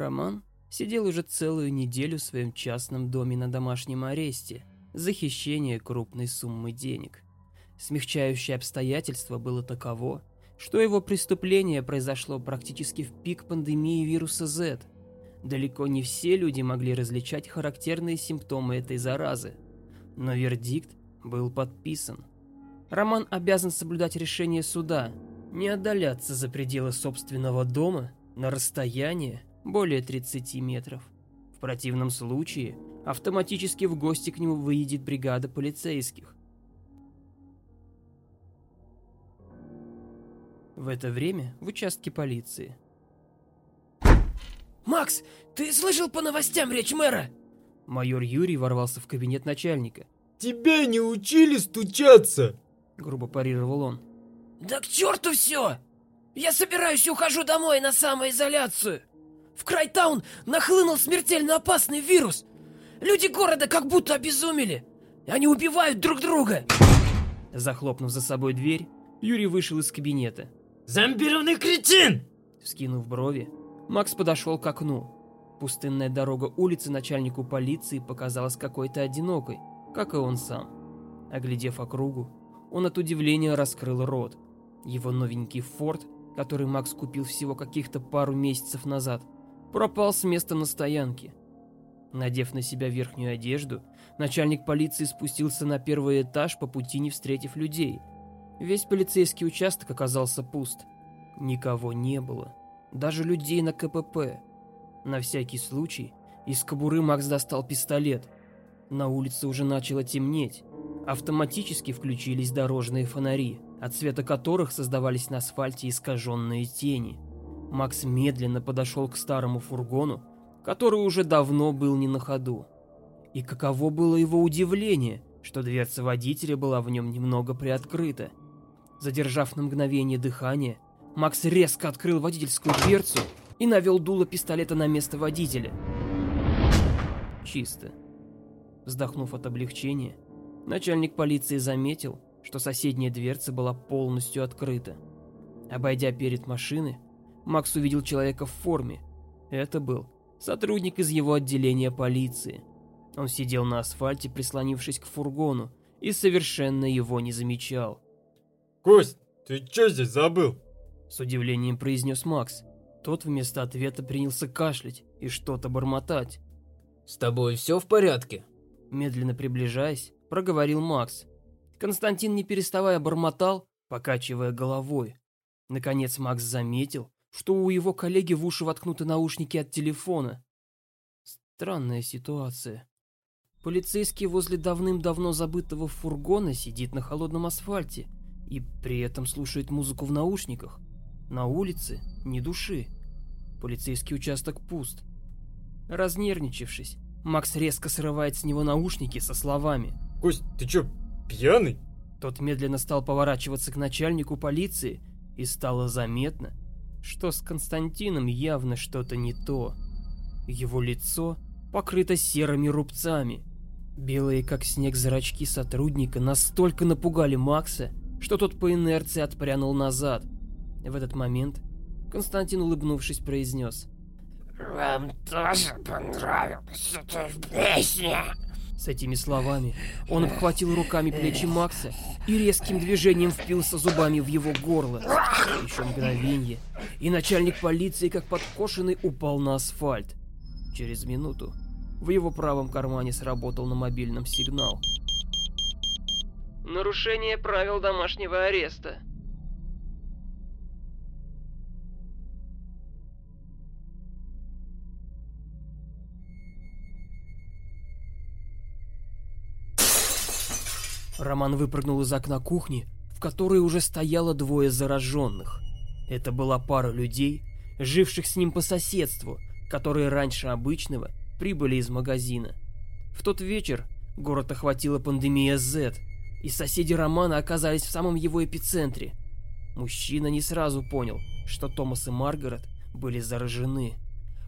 Роман сидел уже целую неделю в своем частном доме на домашнем аресте за хищение крупной суммы денег. Смягчающее обстоятельство было таково, что его преступление произошло практически в пик пандемии вируса Z. Далеко не все люди могли различать характерные симптомы этой заразы. Но вердикт был подписан. Роман обязан соблюдать решение суда, не отдаляться за пределы собственного дома на расстояние более 30 метров. В противном случае автоматически в гости к нему выедет бригада полицейских. В это время в участке полиции. «Макс, ты слышал по новостям речь мэра?» Майор Юрий ворвался в кабинет начальника. «Тебя не учили стучаться!» Грубо парировал он. «Да к черту все! Я собираюсь и ухожу домой на самоизоляцию! В Крайтаун нахлынул смертельно опасный вирус! Люди города как будто обезумели! Они убивают друг друга!» Захлопнув за собой дверь, Юрий вышел из кабинета. «Зомбированный кретин!» Скинув брови, Макс подошел к окну. Пустынная дорога улицы начальнику полиции показалась какой-то одинокой, как и он сам. Оглядев округу, он от удивления раскрыл рот. Его новенький форт, который Макс купил всего каких-то пару месяцев назад, пропал с места на стоянке. Надев на себя верхнюю одежду, начальник полиции спустился на первый этаж по пути не встретив людей. Весь полицейский участок оказался пуст. Никого не было. Даже людей на КПП. На всякий случай из кобуры Макс достал пистолет. На улице уже начало темнеть. Автоматически включились дорожные фонари, от света которых создавались на асфальте искаженные тени. Макс медленно подошел к старому фургону, который уже давно был не на ходу. И каково было его удивление, что дверца водителя была в нем немного приоткрыта. Задержав на мгновение дыхание, Макс резко открыл водительскую дверцу и навел дуло пистолета на место водителя. Чисто. Вздохнув от облегчения, начальник полиции заметил, что соседняя дверца была полностью открыта. Обойдя перед машины, Макс увидел человека в форме. Это был сотрудник из его отделения полиции. Он сидел на асфальте, прислонившись к фургону, и совершенно его не замечал. «Кость, ты что здесь забыл?» С удивлением произнес Макс. Тот вместо ответа принялся кашлять и что-то бормотать. «С тобой все в порядке?» Медленно приближаясь, проговорил Макс. Константин, не переставая, бормотал, покачивая головой. Наконец Макс заметил, что у его коллеги в уши воткнуты наушники от телефона. Странная ситуация. Полицейский возле давным-давно забытого фургона сидит на холодном асфальте и при этом слушает музыку в наушниках. На улице ни души. Полицейский участок пуст. Разнервничавшись, Макс резко срывает с него наушники со словами. «Кость, ты чё, пьяный?» Тот медленно стал поворачиваться к начальнику полиции, и стало заметно, что с Константином явно что-то не то. Его лицо покрыто серыми рубцами. Белые как снег зрачки сотрудника настолько напугали Макса, что тот по инерции отпрянул назад. В этот момент Константин, улыбнувшись, произнес. «Вам тоже понравилась эта песня?» С этими словами он обхватил руками плечи Макса и резким движением впился зубами в его горло. Еще мгновенье, и начальник полиции, как подкошенный, упал на асфальт. Через минуту в его правом кармане сработал на мобильном сигнал. Нарушение правил домашнего ареста. Роман выпрыгнул из окна кухни, в которой уже стояло двое зараженных. Это была пара людей, живших с ним по соседству, которые раньше обычного прибыли из магазина. В тот вечер город охватила пандемия Z, и соседи Романа оказались в самом его эпицентре. Мужчина не сразу понял, что Томас и Маргарет были заражены.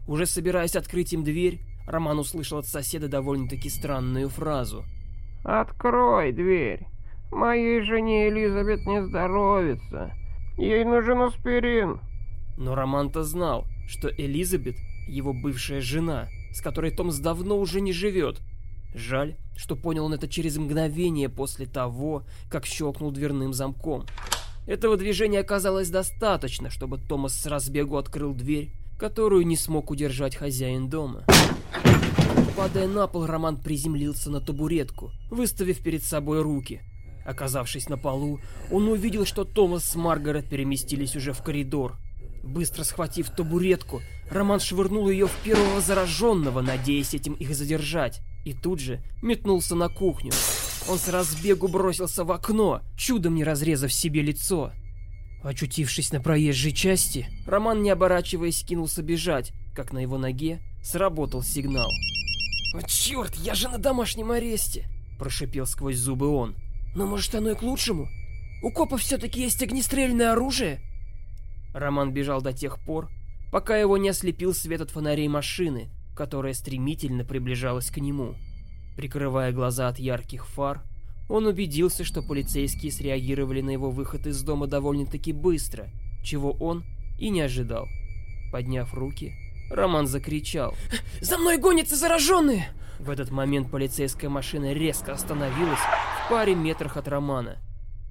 Уже собираясь открыть им дверь, Роман услышал от соседа довольно-таки странную фразу. «Открой дверь. Моей жене Элизабет не здоровится. Ей нужен аспирин». Но Роман-то знал, что Элизабет его бывшая жена, с которой Томас давно уже не живет. Жаль, что понял он это через мгновение после того, как щелкнул дверным замком. Этого движения оказалось достаточно, чтобы Томас с разбегу открыл дверь, которую не смог удержать хозяин дома. Падая на пол, Роман приземлился на табуретку, выставив перед собой руки. Оказавшись на полу, он увидел, что Томас с Маргарет переместились уже в коридор. Быстро схватив табуретку, Роман швырнул ее в первого зараженного, надеясь этим их задержать, и тут же метнулся на кухню. Он с разбегу бросился в окно, чудом не разрезав себе лицо. Очутившись на проезжей части, Роман, не оборачиваясь, кинулся бежать, как на его ноге сработал сигнал. «О, черт, я же на домашнем аресте!» – прошипел сквозь зубы он. «Но может оно и к лучшему? У копа все-таки есть огнестрельное оружие?» Роман бежал до тех пор, пока его не ослепил свет от фонарей машины, которая стремительно приближалась к нему. Прикрывая глаза от ярких фар, он убедился, что полицейские среагировали на его выход из дома довольно-таки быстро, чего он и не ожидал. Подняв руки, Роман закричал. «За мной гонятся зараженные!» В этот момент полицейская машина резко остановилась в паре метрах от Романа.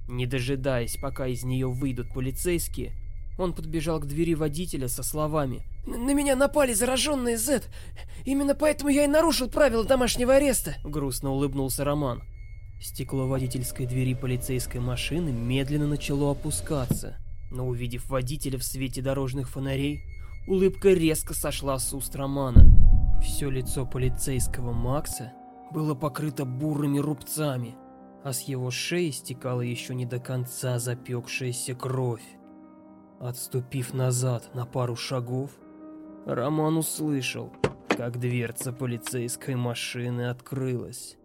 Не дожидаясь, пока из нее выйдут полицейские, он подбежал к двери водителя со словами «На меня напали зараженные, Зет! Именно поэтому я и нарушил правила домашнего ареста!» Грустно улыбнулся Роман. Стекло водительской двери полицейской машины медленно начало опускаться, но увидев водителя в свете дорожных фонарей, улыбка резко сошла с уст Романа. Все лицо полицейского Макса было покрыто бурыми рубцами, а с его шеи стекала еще не до конца запекшаяся кровь. Отступив назад на пару шагов, Роман услышал, как дверца полицейской машины открылась.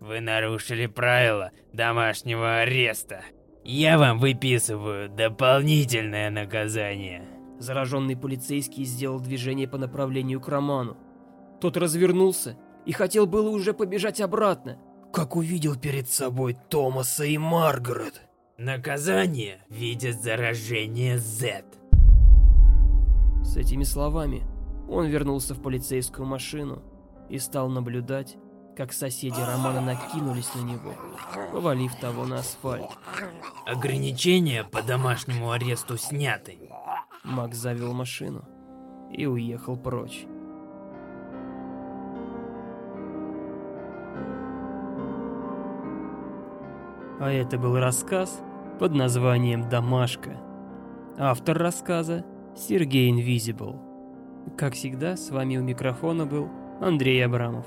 Вы нарушили правила домашнего ареста. Я вам выписываю дополнительное наказание. Зараженный полицейский сделал движение по направлению к Роману. Тот развернулся и хотел было уже побежать обратно, как увидел перед собой Томаса и Маргарет. Наказание в виде заражения Z. С этими словами он вернулся в полицейскую машину и стал наблюдать, как соседи Романа накинулись на него, повалив того на асфальт. Ограничения по домашнему аресту сняты. Макс завел машину и уехал прочь. А это был рассказ под названием «Домашка». Автор рассказа Сергей Инвизибл. Как всегда, с вами у микрофона был Андрей Абрамов.